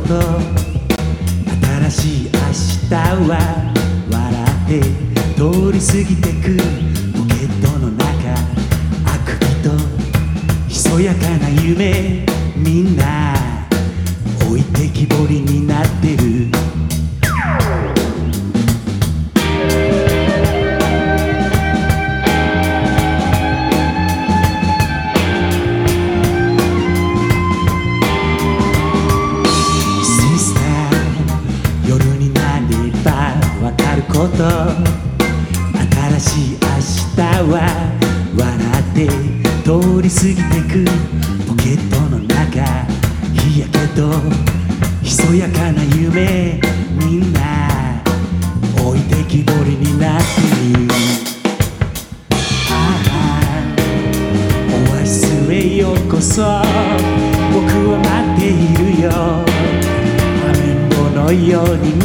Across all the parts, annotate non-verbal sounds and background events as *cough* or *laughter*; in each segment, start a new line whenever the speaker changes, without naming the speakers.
と新しい明日は笑って通り過ぎてくポケットの中。あくびとひそやかな夢。と。新しい明日は笑って通り過ぎてく。ポケットの中日焼けとひそやかな夢みんな置いてきぼりになってる。ああオアシスへようこそ。僕は待っているよ。雨んぼのように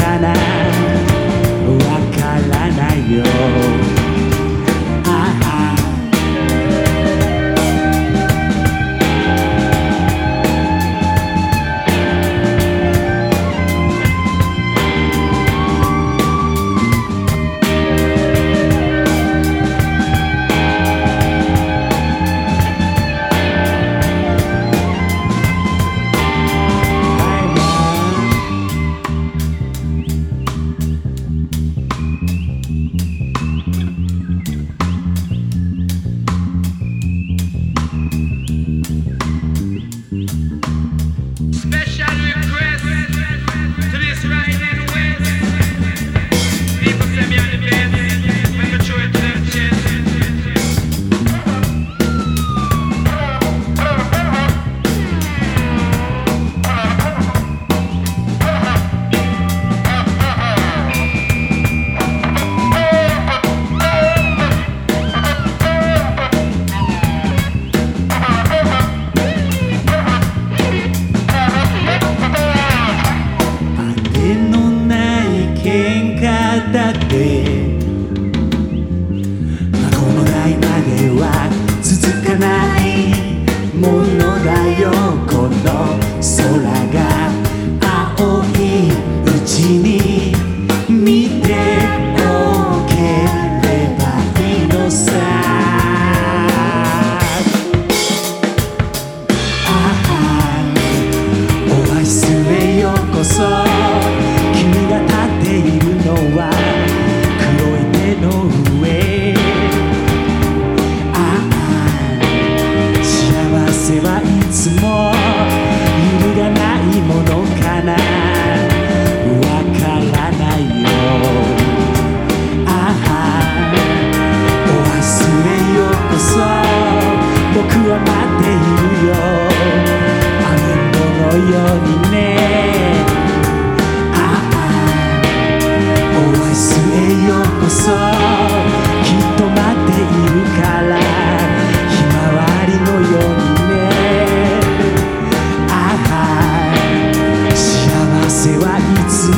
かな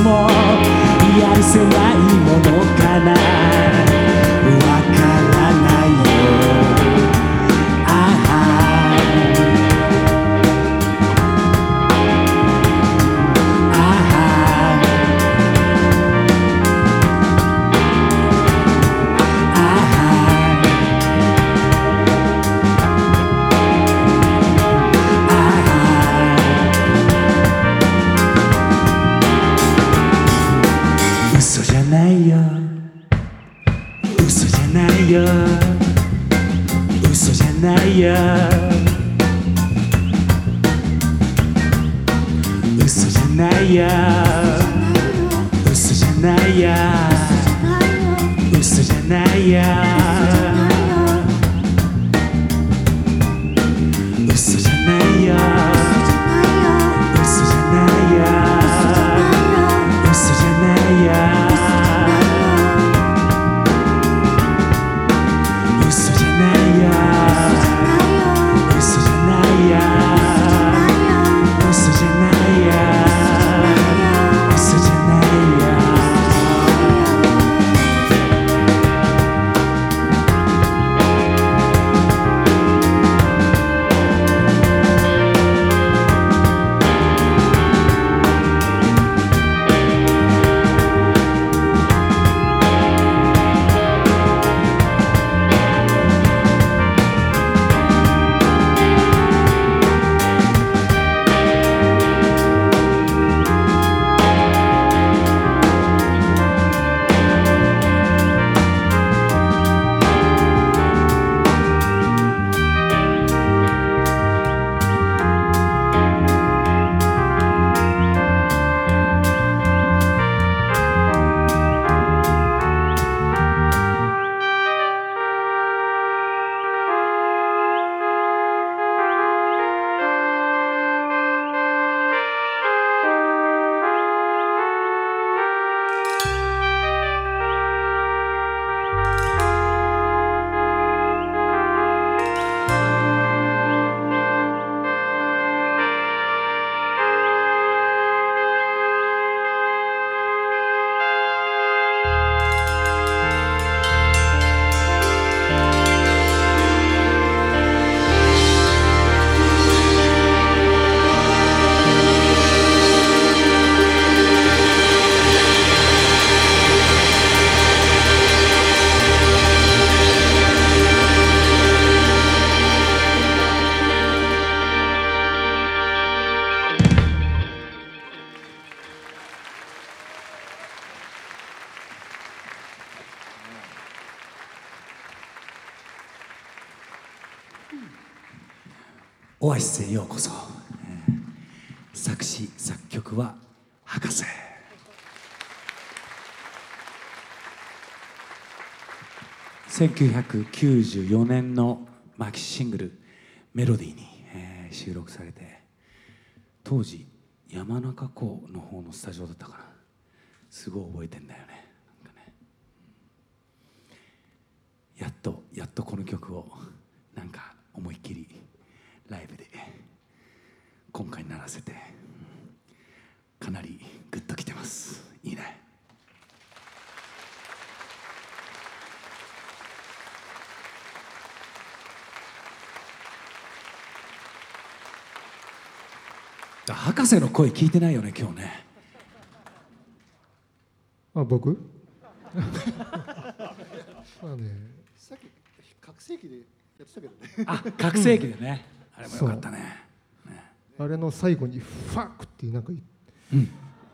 もやるせないもの 웃으잖아요 웃으잖아요 웃으잖아요 웃으잖아요 オアシスへようこそ、作詞作曲は博士。1994年のマキシングル「メロディーに」えー収録されて当時山中湖の方のスタジオだったかな。すごい覚えてんだよね。なんかね。やっとやっとこの曲をなんか思いっきりライブで今回鳴らせてかなりグッときてます。いいね。あ博士の声聞いてないよね今日ね。
あ僕？*laughs* まあね。
さっき覚醒器でやってたけどね。
あ覚醒器でね。あれもよかったね。ね。
あれの最後に「ファック」ってなんか
うん。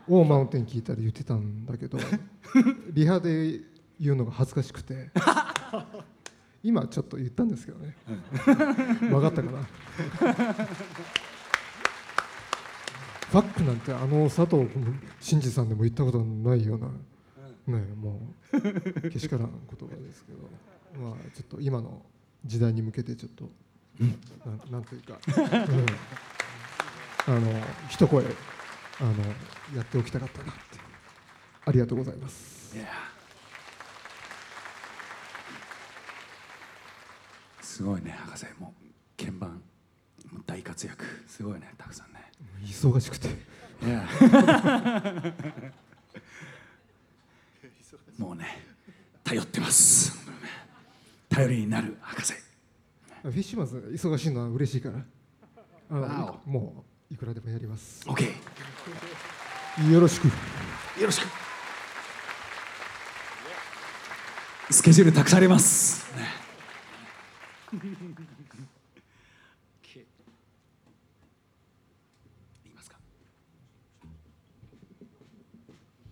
オーマウンテン聞いたら言ってたんだけど *laughs* リハで言うのが恥ずかしくて。今ちょっと言ったんですけどね。分かったかな？ファックなんてあの佐藤真二さんでも言ったことないようなねもうけしからん言葉ですけど。まあちょっと今の時代に向けてちょっと、なんなんというか、うん。あの一声あのやっておきたかったなって。ありがとうございます。
すごいね博士。もう鍵盤大活躍。すごいねたくさんね。
忙しくて。*laughs*
もうね頼ってます頼りになる博士。
フィッシュマンズ忙しいのは嬉しいから。あもういくらでもやります。
OK
よろしく。
よろしく。スケジュールたくさんあります、ね